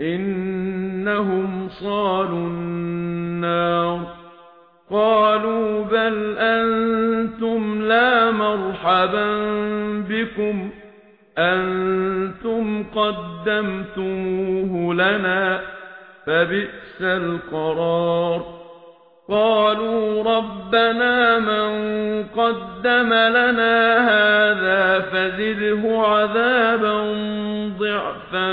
انهم صالوا النار قالوا بل أنتم لا مرحبا بكم أنتم قدمتموه لنا فبئس القرار قالوا ربنا من قدم لنا هذا فزده عذابا ضعفا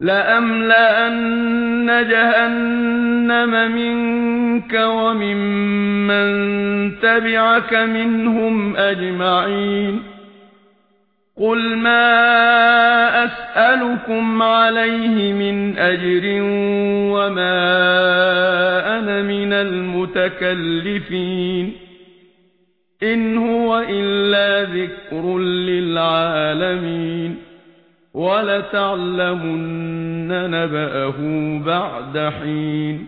لَأَمْلَأَنَّ جَهَنَّمَ مِنكَ وَمِمَّن من تَبِعَكَ مِنْهُمْ أَجْمَعِينَ قُلْ مَا أَسْأَلُكُمْ عَلَيْهِ مِنْ أَجْرٍ وَمَا أَنَا مِنَ الْمُتَكَلِّفِينَ إِنْ هُوَ إِلَّا ذِكْرٌ لِلْعَالَمِينَ وَلَتَعْلَمُنَّ نَبَأَهُ بَعْدَ حِينٍ.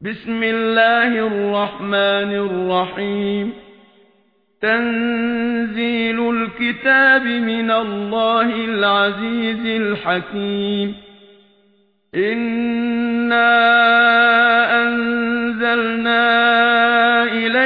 بِسْمِ اللَّهِ الرَّحْمَنِ الرَّحِيمِ. تَنزِيلُ الْكِتَابِ مِنَ اللَّهِ الْعَزِيزِ الْحَكِيمِ. إِنَّا أَنزَلْنَا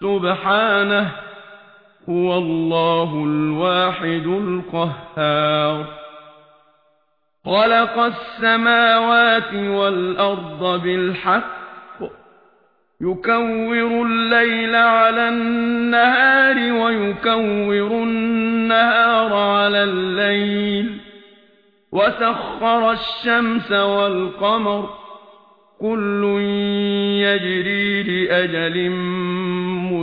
سبحانه هو الله الواحد القهار. خلق السماوات والأرض بالحق. يكور الليل على النهار ويكور النهار على الليل. وسخر الشمس والقمر. كل يجري لأجل مبين